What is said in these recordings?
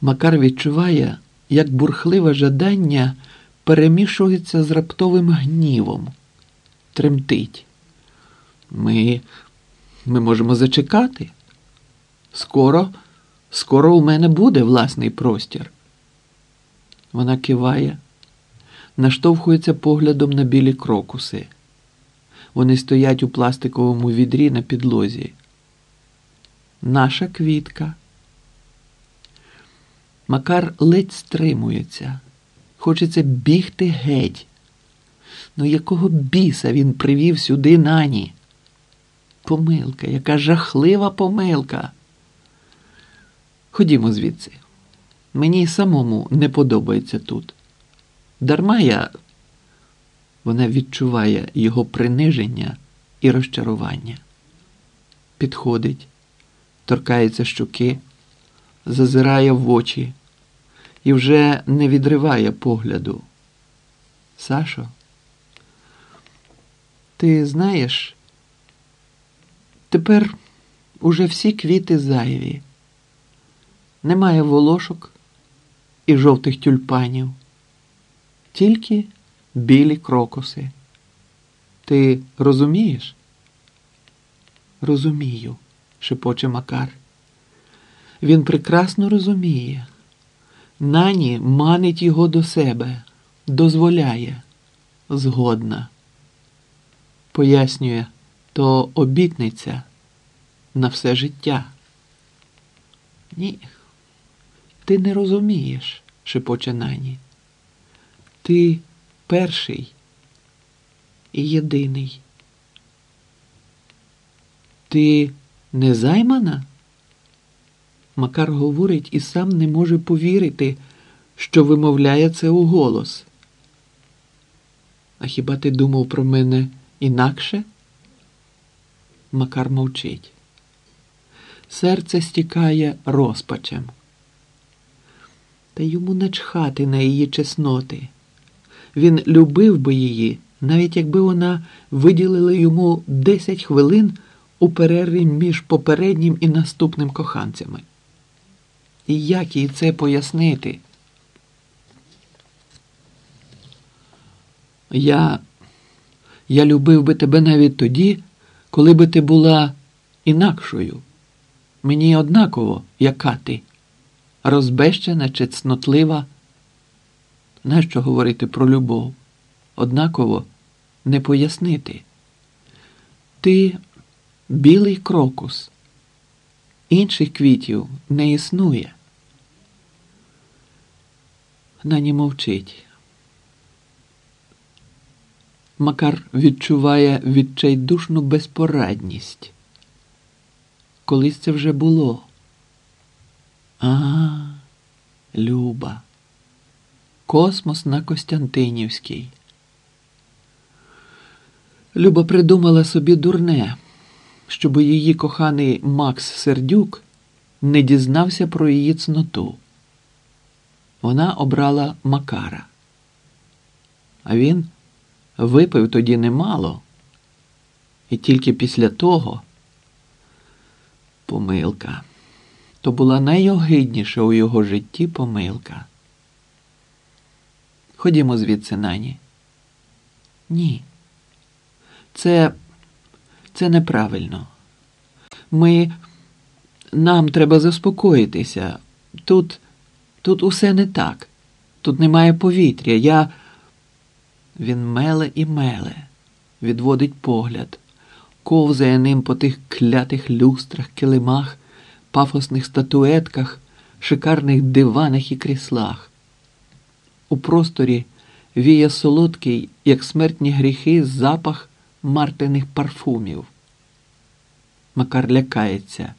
Макар відчуває, як бурхливе жадання перемішується з раптовим гнівом, тремтить. Ми, ми можемо зачекати. Скоро, скоро у мене буде власний простір. Вона киває, наштовхується поглядом на білі крокуси. Вони стоять у пластиковому відрі на підлозі. Наша квітка. Макар ледь стримується. Хочеться бігти геть. Ну якого біса він привів сюди нані? Помилка, яка жахлива помилка. Ходімо звідси. Мені самому не подобається тут. Дарма я. Вона відчуває його приниження і розчарування. Підходить, торкається щуки, зазирає в очі і вже не відриває погляду. Сашо, ти знаєш, тепер уже всі квіти зайві. Немає волошок і жовтих тюльпанів, тільки білі крокуси. Ти розумієш? Розумію, шепоче Макар. Він прекрасно розуміє. Нані манить його до себе, дозволяє, згодна. Пояснює, то обітниця на все життя. Ні, ти не розумієш, шепоче Нані. Ти перший і єдиний. Ти не займана? Макар говорить і сам не може повірити, що вимовляє це у голос. А хіба ти думав про мене інакше? Макар мовчить. Серце стікає розпачем. Та йому начхати на її чесноти. Він любив би її, навіть якби вона виділила йому 10 хвилин у перерві між попереднім і наступним коханцями. І як їй це пояснити? Я я любив би тебе навіть тоді, коли би ти була інакшою. Мені однаково, яка ти, розбещена чи цнотлива. Нащо говорити про любов? Однаково не пояснити. Ти білий крокус. Інших квітів не існує. Нані мовчить. Макар відчуває відчайдушну безпорадність. Колись це вже було. А, Люба. Космос на Костянтинівській. Люба придумала собі дурне, щоб її коханий Макс Сердюк не дізнався про її цноту. Вона обрала Макара. А він випив тоді немало. І тільки після того помилка. То була найогидніша у його житті помилка. Ходімо звідси нані. Ні. Це це неправильно. Ми нам треба заспокоїтися. Тут тут усе не так. Тут немає повітря. Я. Він меле і меле, відводить погляд, ковзає ним по тих клятих люстрах, килимах, пафосних статуетках, шикарних диванах і кріслах. У просторі віє солодкий, як смертні гріхи, запах мартиних парфумів. Макар лякається.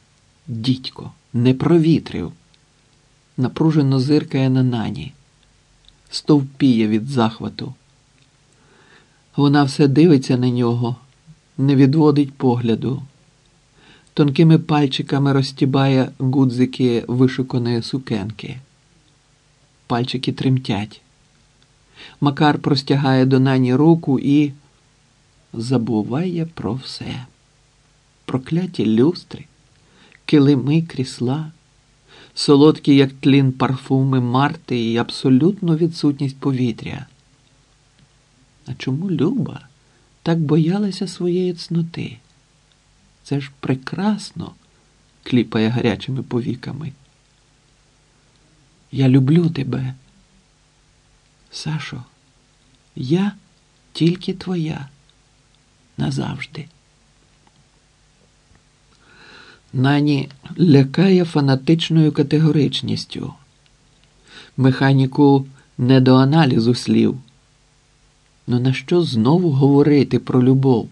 Дідько, не провітрив. Напружено зиркає на нані, стовпіє від захвату. Вона все дивиться на нього, не відводить погляду. Тонкими пальчиками розтібає гудзики вишуканої сукенки. Пальчики тремтять. Макар простягає до нані руку і забуває про все. Прокляті люстри, килими крісла, солодкі, як тлін парфуми Марти і абсолютну відсутність повітря. А чому Люба так боялася своєї цноти? Це ж прекрасно, кліпає гарячими повіками. Я люблю тебе. Сашо, я тільки твоя назавжди. Нані лякає фанатичною категоричністю, механіку не до аналізу слів. Ну на що знову говорити про любов?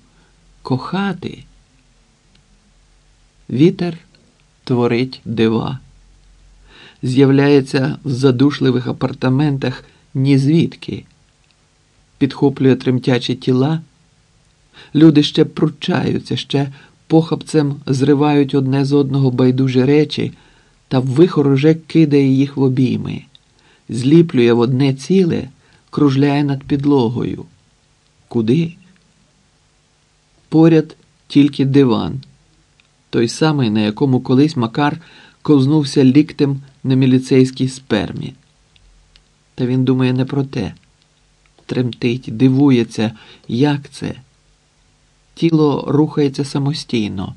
Кохати? Вітер творить дива, з'являється в задушливих апартаментах ні звідки, підхоплює тремтячі тіла. Люди ще пручаються, ще похапцем зривають одне з одного байдужі речі, та вихор уже кидає їх в обійми, зліплює в одне ціле, кружляє над підлогою. Куди? Поряд тільки диван, той самий, на якому колись Макар ковзнувся ліктем на міліцейській спермі. Та він думає не про те. Тремтить, дивується, як це. Тіло рухається самостійно,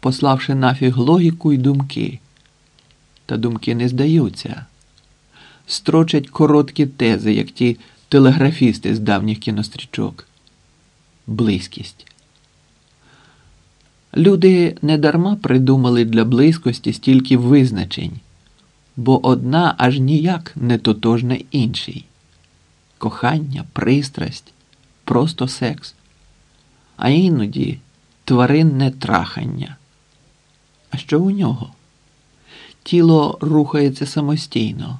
пославши нафіг логіку й думки. Та думки не здаються, строчать короткі тези, як ті телеграфісти з давніх кінострічок. Близькість. Люди недарма придумали для близькості стільки визначень, бо одна аж ніяк не тотожна іншій. Кохання, пристрасть, просто секс а іноді тваринне трахання. А що у нього? Тіло рухається самостійно,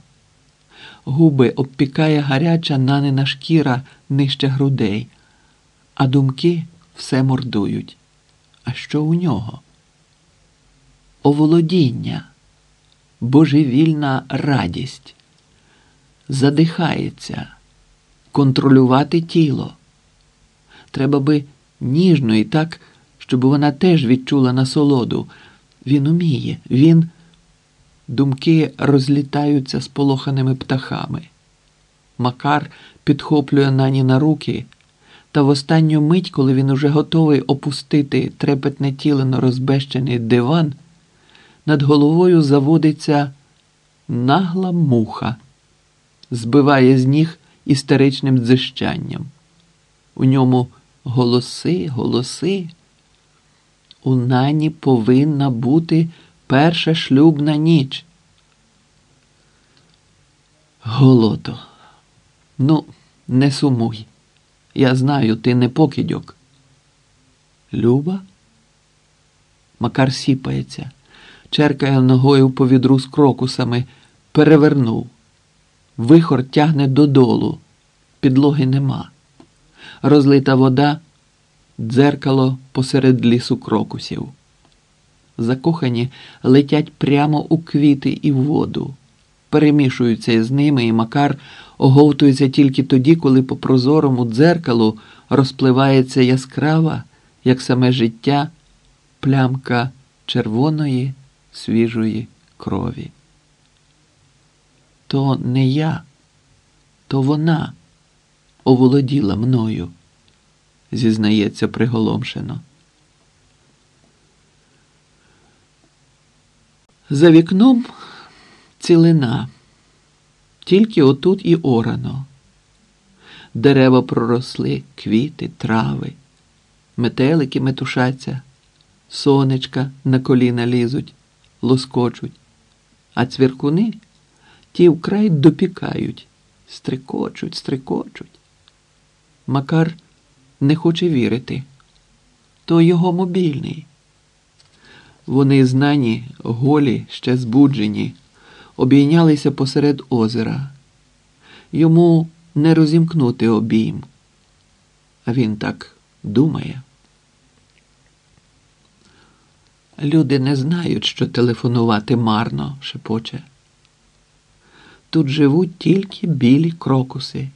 губи обпікає гаряча нанена шкіра нижче грудей, а думки все мордують. А що у нього? Оволодіння, божевільна радість, задихається, контролювати тіло. Треба би ніжно і так, щоб вона теж відчула насолоду. Він уміє, він. Думки розлітаються з полоханими птахами. Макар підхоплює нані на руки, та в останню мить, коли він уже готовий опустити трепетне тілено розбещений диван, над головою заводиться нагла муха, збиває з ніг істеричним дзищанням. У ньому Голоси, голоси. У нані повинна бути перша шлюбна ніч. Голото, ну, не сумуй. Я знаю, ти не покидьок. Люба? Макар сіпається, черкає ногою по відру з крокусами, перевернув. Вихор тягне додолу, підлоги нема розлита вода, дзеркало посеред лісу крокусів. Закохані летять прямо у квіти і в воду, перемішуються із ними, і Макар оговтується тільки тоді, коли по прозорому дзеркалу розпливається яскрава, як саме життя, плямка червоної свіжої крові. То не я, то вона оволоділа мною, зізнається приголомшено. За вікном цілина, тільки отут і орано. Дерева проросли, квіти, трави, метелики метушаться, сонечка на коліна лізуть, лоскочуть, а цвіркуни ті вкрай допікають, стрикочуть, стрикочуть. Макар не хоче вірити. То його мобільний. Вони знані, голі, ще збуджені, обійнялися посеред озера. Йому не розімкнути обійм. А він так думає. Люди не знають, що телефонувати марно, шепоче. Тут живуть тільки білі крокуси,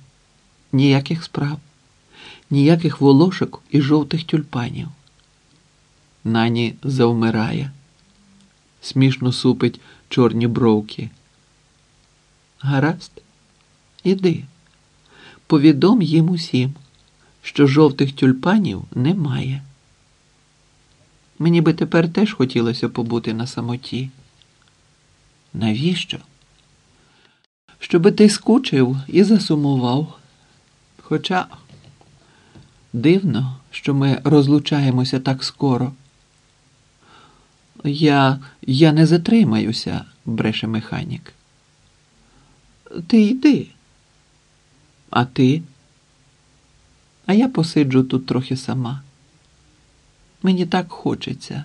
ніяких справ ніяких волошок і жовтих тюльпанів. Нані завмирає, смішно супить чорні бровки. Гаразд, іди, повідом їм усім, що жовтих тюльпанів немає. Мені би тепер теж хотілося побути на самоті. Навіщо? Щоби ти скучив і засумував. Хоча дивно, що ми розлучаємося так скоро. Я я не затримаюся, бреше механік. Ти йди. А ти? А я посиджу тут трохи сама. Мені так хочеться.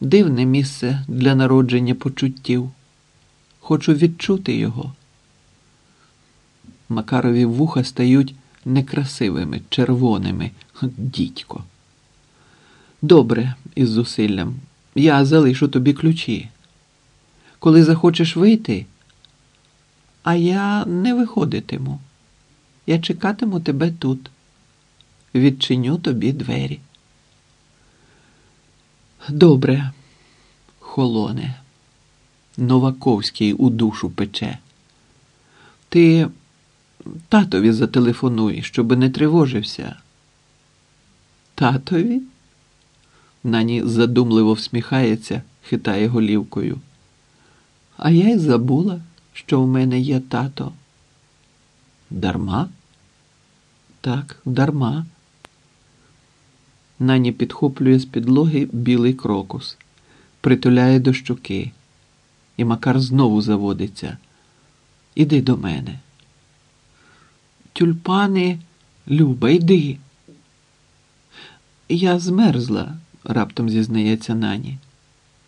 Дивне місце для народження почуттів. Хочу відчути його. Макарові вуха стають некрасивими, червоними, дідько. Добре, із зусиллям. Я залишу тобі ключі. Коли захочеш вийти, а я не виходитиму. Я чекатиму тебе тут. Відчиню тобі двері. Добре, холоне, Новаковський у душу пече. Ти татові зателефонуй, щоби не тривожився. Татові? Нані задумливо всміхається, хитає голівкою. А я й забула, що в мене є тато. Дарма? Так, дарма. Нані підхоплює з підлоги білий крокус, притуляє до щуки, і Макар знову заводиться. Іди до мене. Тюльпани, Люба, йди. Я змерзла, раптом зізнається нані.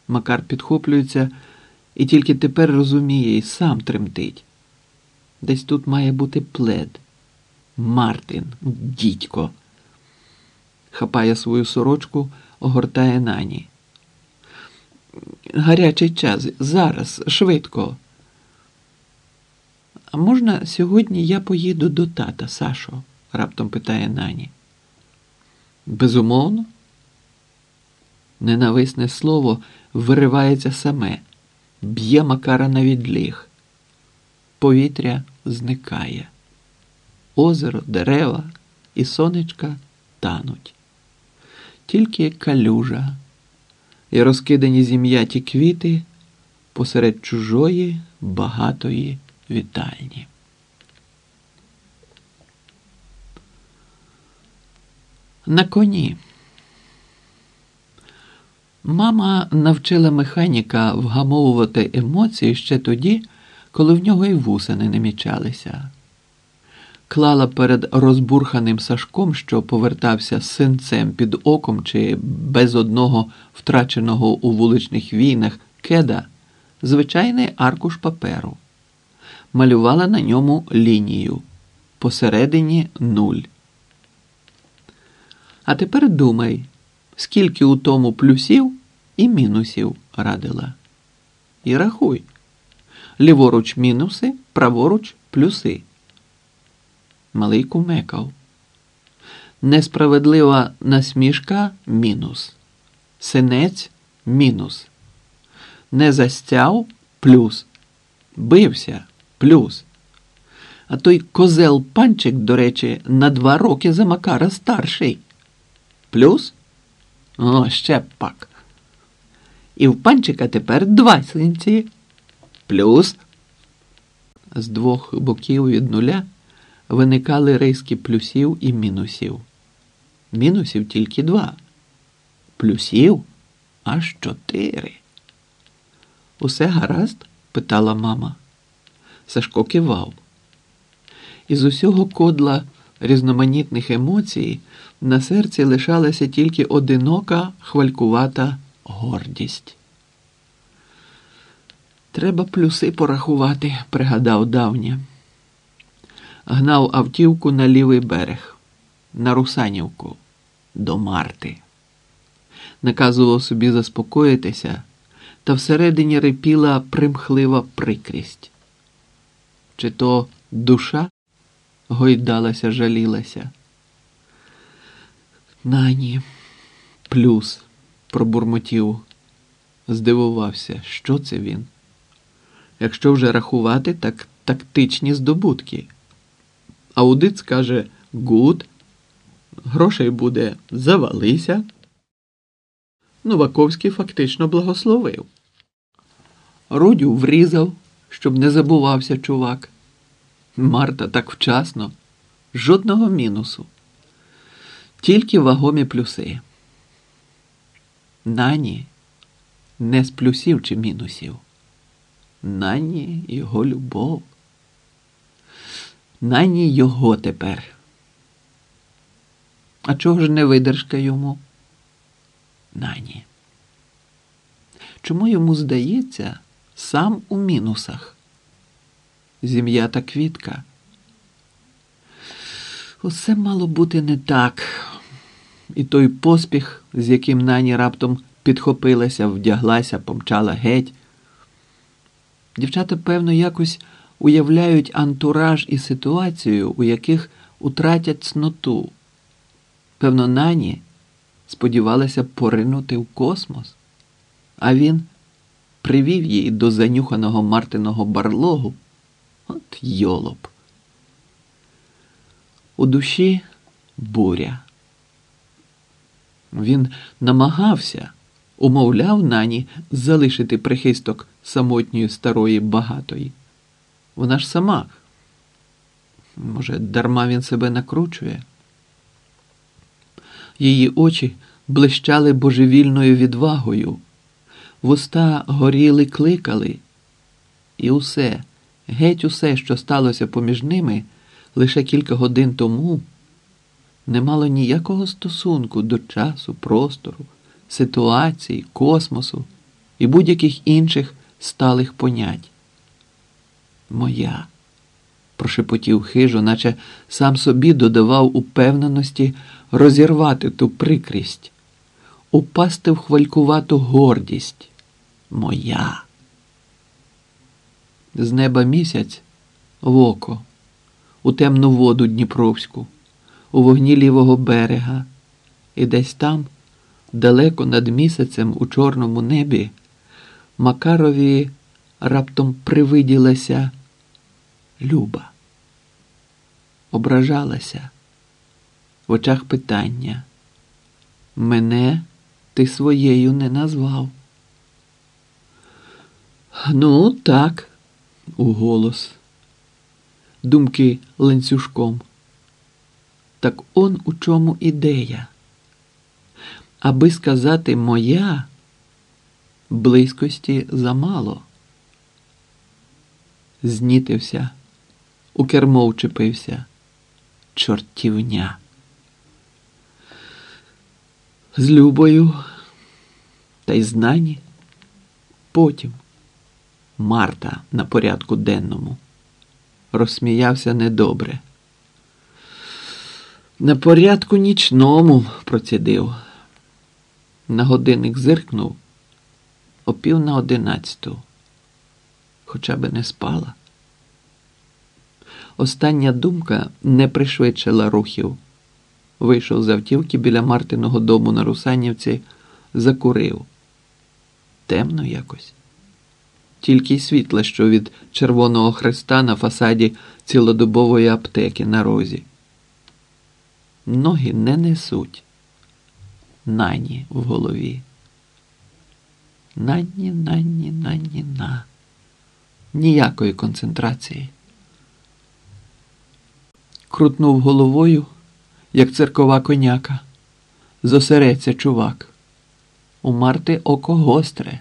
Макар підхоплюється і тільки тепер розуміє і сам тремтить. Десь тут має бути плед. Мартин, дідько. Хапає свою сорочку, огортає нані. Гарячий час, зараз, швидко. А можна сьогодні я поїду до тата, Сашо? раптом питає нані. Безумовно. Ненависне слово виривається саме, б'є Макара на відліг. Повітря зникає. Озеро, дерева і сонечка тануть. Тільки калюжа і розкидані зім'яті квіти посеред чужої багатої вітальні. На коні. Мама навчила механіка вгамовувати емоції ще тоді, коли в нього і вуса не намічалися. Клала перед розбурханим Сашком, що повертався синцем під оком чи без одного втраченого у вуличних війнах кеда, звичайний аркуш паперу, малювала на ньому лінію посередині нуль. А тепер думай, скільки у тому плюсів і мінусів радила. І рахуй. Ліворуч мінуси, праворуч плюси. Малий кумекав. Несправедлива насмішка мінус. Синець мінус. Не застяв плюс. Бився плюс. А той козел панчик, до речі, на два роки за Макара старший. Плюс? О, ще пак. І в панчика тепер два синці. Плюс. З двох боків від нуля виникали риски плюсів і мінусів. Мінусів тільки два. Плюсів аж чотири. Усе гаразд? питала мама. Сашко кивав. Із усього кодла різноманітних емоцій на серці лишалася тільки одинока хвалькувата гордість. Треба плюси порахувати, пригадав давня. Гнав автівку на лівий берег, на Русанівку, до Марти. Наказував собі заспокоїтися, та всередині рипіла примхлива прикрість. Чи то душа гойдалася, жалілася? Нані, плюс, пробурмотів Здивувався, що це він. Якщо вже рахувати, так тактичні здобутки. Аудит скаже good, грошей буде завалися. Новаковський фактично благословив. Рудю врізав, щоб не забувався чувак. Марта так вчасно, жодного мінусу. Тільки вагомі плюси. Нані не з плюсів чи мінусів. Нані його любов. Нані його тепер. А чого ж не видержка йому? Нані. Чому йому здається сам у мінусах? Зім'я та квітка. Усе мало бути не так. І той поспіх, з яким нані раптом підхопилася, вдяглася, помчала геть. Дівчата, певно, якось уявляють антураж і ситуацію, у яких утратять цноту. Певно, нані сподівалася поринути в космос, а він привів її до занюханого Мартиного барлогу. От йолоп. У душі буря. Він намагався, умовляв нані залишити прихисток самотньої старої багатої. Вона ж сама. Може, дарма він себе накручує? Її очі блищали божевільною відвагою, вуста горіли, кликали, і усе, геть усе, що сталося поміж ними лише кілька годин тому, не мало ніякого стосунку до часу, простору, ситуації, космосу і будь-яких інших сталих понять. Моя, прошепотів хижо, наче сам собі додавав упевненості розірвати ту прикрість, упасти в хвалькувату гордість. Моя. З неба місяць в око, у темну воду Дніпровську, у вогні лівого берега, і десь там, далеко над місяцем у чорному небі, Макарові раптом привиділася Люба. Ображалася в очах питання. Мене ти своєю не назвав. Ну, так, у голос. Думки ланцюжком. Так он у чому ідея. Аби сказати моя, близькості замало. Знітився, у кермо вчепився. Чортівня. З любою та й знані. Потім Марта на порядку денному. Розсміявся недобре. На порядку нічному процідив. На годинник зиркнув о пів на одинадцяту. Хоча би не спала. Остання думка не пришвидшила рухів. Вийшов з автівки біля Мартиного дому на Русанівці, закурив. Темно якось. Тільки й світло, що від Червоного Хреста на фасаді цілодобової аптеки на розі. Ноги не несуть. Нані в голові. Нані, нані, нані, на. Ніякої концентрації. Крутнув головою, як церкова коняка. Зосереться чувак. У Марти око гостре.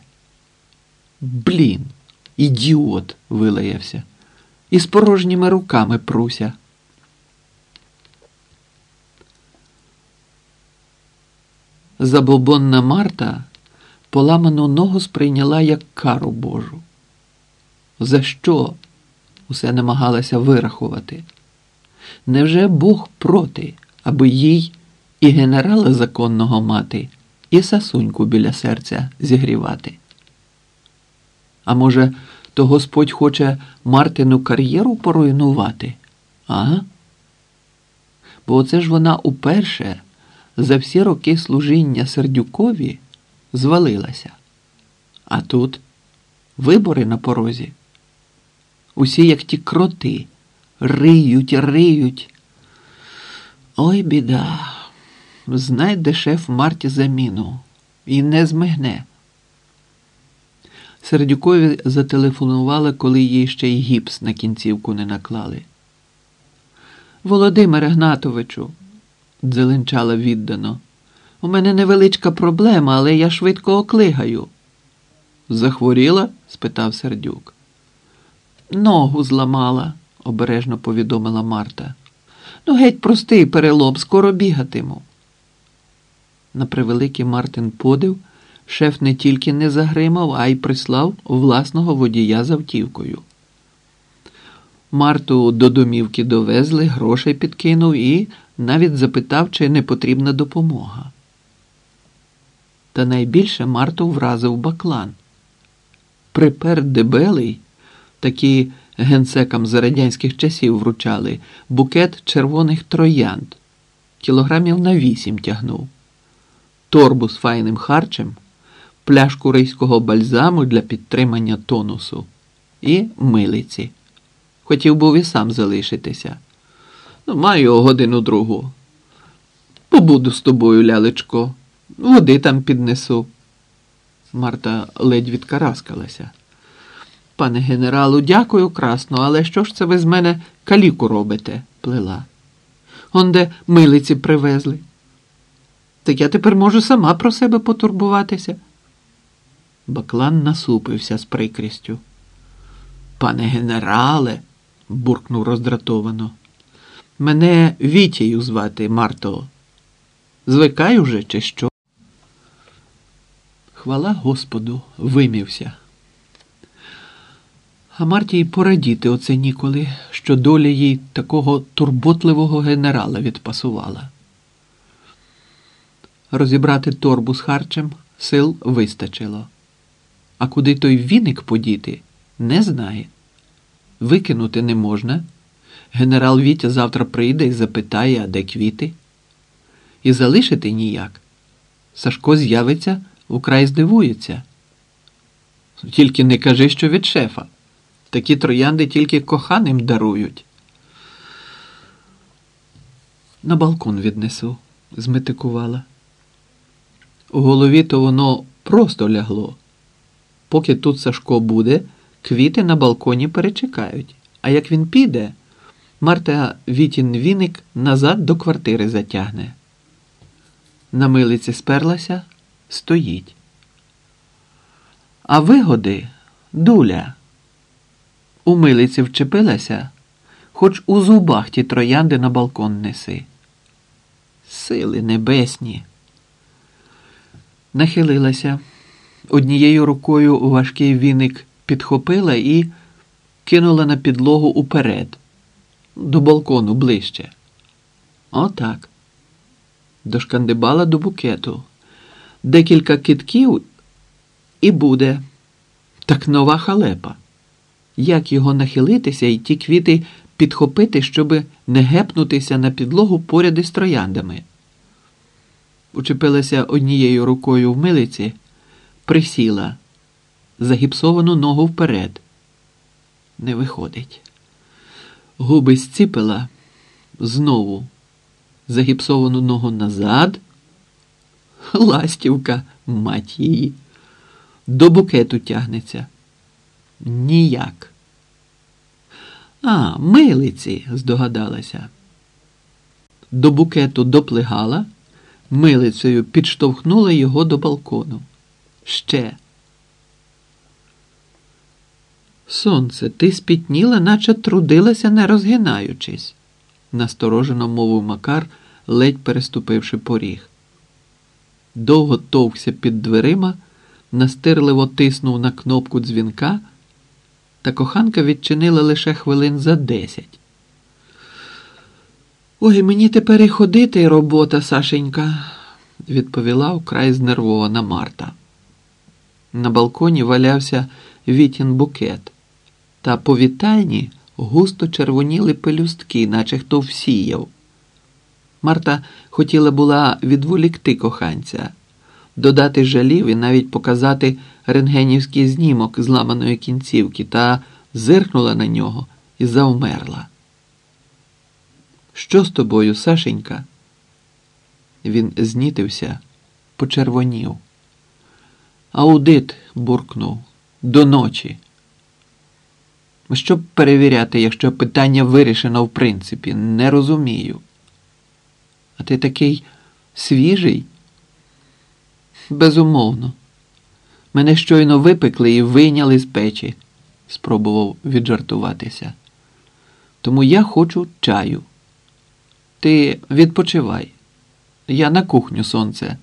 Блін, ідіот, вилаявся. І з порожніми руками пруся. Забобонна Марта поламану ногу сприйняла як кару Божу. За що? Усе намагалася вирахувати. Невже Бог проти, аби їй і генерала законного мати, і сасуньку біля серця зігрівати? А може, то Господь хоче Мартину кар'єру поруйнувати? Ага? Бо оце ж вона уперше за всі роки служіння Сердюкові звалилася. А тут вибори на порозі. Усі, як ті кроти, риють, риють. Ой, біда. Знайде шеф Марті заміну і не змигне. Сердюкові зателефонували, коли їй ще й гіпс на кінцівку не наклали. Володимире Гнатовичу, дзеленчала віддано, у мене невеличка проблема, але я швидко оклигаю. Захворіла? спитав сердюк. Ногу зламала, обережно повідомила Марта. Ну, геть простий перелом, скоро бігатиму. На превеликий Мартин подив, шеф не тільки не загримав, а й прислав власного водія з автівкою. Марту до домівки довезли, грошей підкинув і навіть запитав, чи не потрібна допомога. Та найбільше Марту вразив баклан. Припер дебелий, такі генсекам з радянських часів вручали, букет червоних троянд, кілограмів на вісім тягнув, торбу з файним харчем, пляшку рийського бальзаму для підтримання тонусу і милиці. Хотів був і сам залишитися. Ну, маю годину другу. Побуду з тобою, лялечко, води там піднесу. Марта ледь відкараскалася. Пане генералу, дякую красно, але що ж це ви з мене каліку робите? плела. Онде милиці привезли. Так я тепер можу сама про себе потурбуватися. Баклан насупився з прикрістю. Пане генерале, буркнув роздратовано. Мене Вітєю звати Марто. Звикай уже, чи що? Хвала Господу, вимівся. А Марті й порадіти оце ніколи, що доля їй такого турботливого генерала відпасувала. Розібрати торбу з харчем сил вистачило. А куди той віник подіти, не знає. Викинути не можна. Генерал Вітя завтра прийде і запитає, а де квіти. І залишити ніяк. Сашко з'явиться, вкрай здивується. Тільки не кажи, що від шефа. Такі троянди тільки коханим дарують. На балкон віднесу, зметикувала. У голові то воно просто лягло. Поки тут Сашко буде, квіти на балконі перечекають. А як він піде, Марта Вітін віник назад до квартири затягне. На милиці сперлася, стоїть. А вигоди дуля. У милиці вчепилася, хоч у зубах ті троянди на балкон неси. Сили небесні. Нахилилася, однією рукою важкий віник підхопила і кинула на підлогу уперед, до балкону ближче. Отак. Дошкандибала до букету. Декілька китків і буде. Так нова халепа. Як його нахилитися і ті квіти підхопити, щоби не гепнутися на підлогу поряд із трояндами? Учепилася однією рукою в милиці, присіла, загіпсовану ногу вперед. Не виходить. Губи зціпила знову, загіпсовану ногу назад. Ластівка, мать її, до букету тягнеться. Ніяк. А, милиці, здогадалася. До букету доплигала, милицею підштовхнула його до балкону. Ще. Сонце, ти спітніла, наче трудилася, не розгинаючись, насторожено мовив Макар, ледь переступивши поріг. Довго товкся під дверима, настирливо тиснув на кнопку дзвінка, та коханка відчинила лише хвилин за десять. Ой, мені тепер і ходити робота, Сашенька, відповіла вкрай знервована Марта. На балконі валявся вітін букет, та по вітальні густо червоніли пелюстки, наче хто всіяв. Марта хотіла була відволікти коханця, додати жалів і навіть показати рентгенівський знімок зламаної кінцівки та зиркнула на нього і завмерла. Що з тобою, Сашенька? Він знітився, почервонів. Аудит буркнув до ночі. Що перевіряти, якщо питання вирішено в принципі, не розумію. А ти такий свіжий? Безумовно. Мене щойно випекли і вийняли з печі, спробував віджартуватися. Тому я хочу чаю. Ти відпочивай. Я на кухню сонце.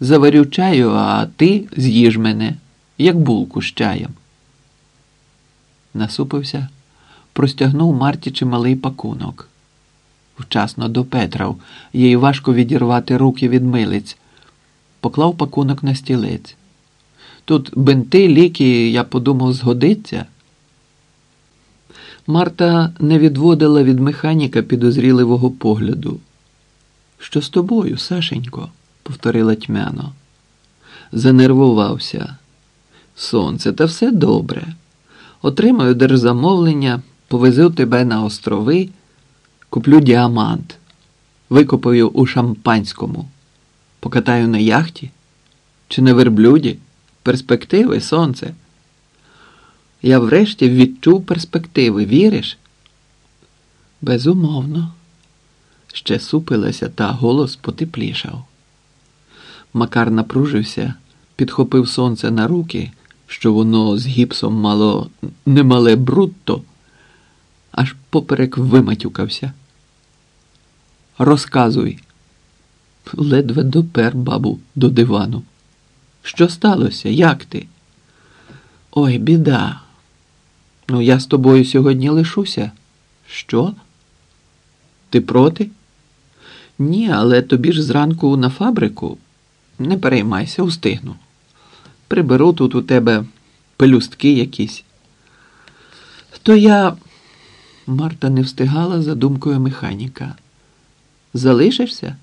Заварю чаю, а ти з'їж мене, як булку з чаєм. Насупився, простягнув Марті чималий пакунок. Вчасно до Петра, їй важко відірвати руки від милиць. Поклав пакунок на стілець. Тут бинти, ліки, я подумав, згодиться. Марта не відводила від механіка підозріливого погляду. Що з тобою, Сашенько? Повторила тьмяно. Занервувався. Сонце, та все добре. Отримаю держзамовлення, повезу тебе на острови, куплю діамант, викопаю у шампанському, покатаю на яхті чи на верблюді. Перспективи, сонце. Я врешті відчув перспективи, віриш? Безумовно. Ще супилася, та голос потеплішав. Макар напружився, підхопив сонце на руки, що воно з гіпсом мало немале брутто, аж поперек виматюкався. Розказуй, ледве допер бабу до дивану. Що сталося? Як ти? Ой, біда. Ну, я з тобою сьогодні лишуся. Що? Ти проти? Ні, але тобі ж зранку на фабрику. Не переймайся, устигну. Приберу тут у тебе пелюстки якісь. То я. Марта не встигала за думкою механіка. Залишишся?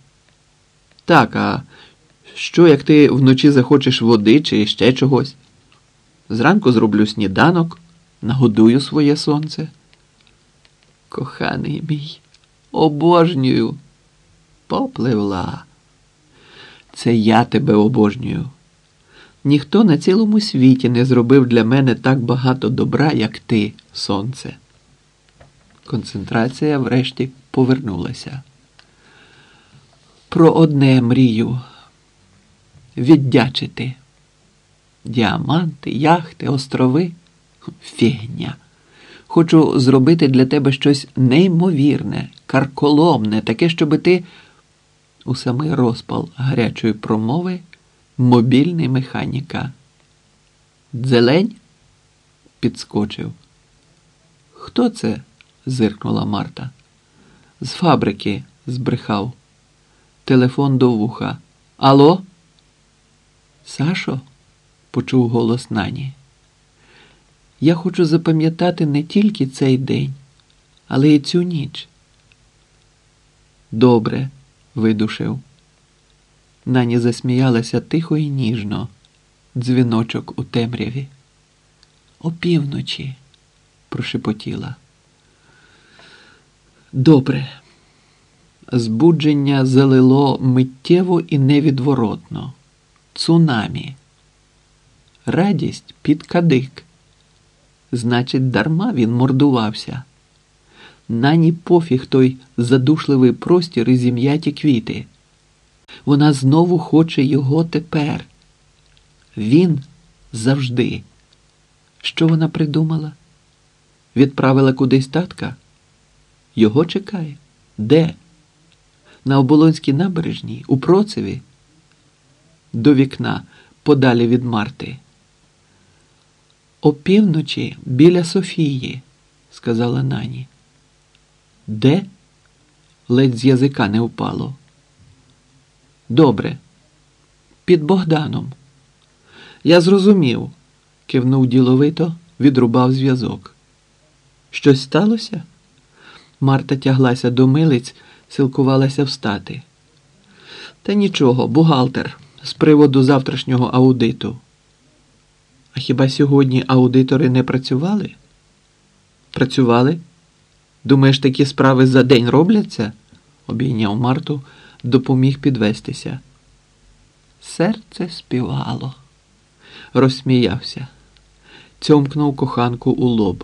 Так, а що, як ти вночі захочеш води чи ще чогось? Зранку зроблю сніданок, нагодую своє сонце. Коханий мій, обожнюю, попливла. Це я тебе обожнюю. Ніхто на цілому світі не зробив для мене так багато добра, як ти, сонце. Концентрація врешті повернулася. Про одне мрію віддячити. Діаманти, яхти, острови фігня. Хочу зробити для тебе щось неймовірне, карколомне, таке, щоби ти у самий розпал гарячої промови мобільний механіка. Дзелень підскочив. Хто це? зиркнула Марта. З фабрики збрехав. Телефон до вуха. Алло? Сашо, почув голос Нані. Я хочу запам'ятати не тільки цей день, але й цю ніч. Добре, видушив. Нані засміялася тихо і ніжно, дзвіночок у темряві. Опівночі, прошепотіла. Добре. Збудження залило миттєво і невідворотно цунамі. Радість під кадик. Значить, дарма він мордувався. Нані пофіг той задушливий простір і зім'яті квіти. Вона знову хоче його тепер. Він завжди. Що вона придумала? Відправила кудись татка? Його чекає? Де? На оболонській набережній, у Процеві? до вікна подалі від Марти. Опівночі біля Софії, сказала нані. Де? Ледь з язика не впало. Добре. Під Богданом. Я зрозумів, кивнув діловито, відрубав зв'язок. Щось сталося? Марта тяглася до милиць, силкувалася встати. Та нічого, бухгалтер з приводу завтрашнього аудиту. А хіба сьогодні аудитори не працювали? Працювали? Думаєш, такі справи за день робляться? обійняв Марту, допоміг підвестися. Серце співало, розсміявся, цьомкнув коханку у лоб.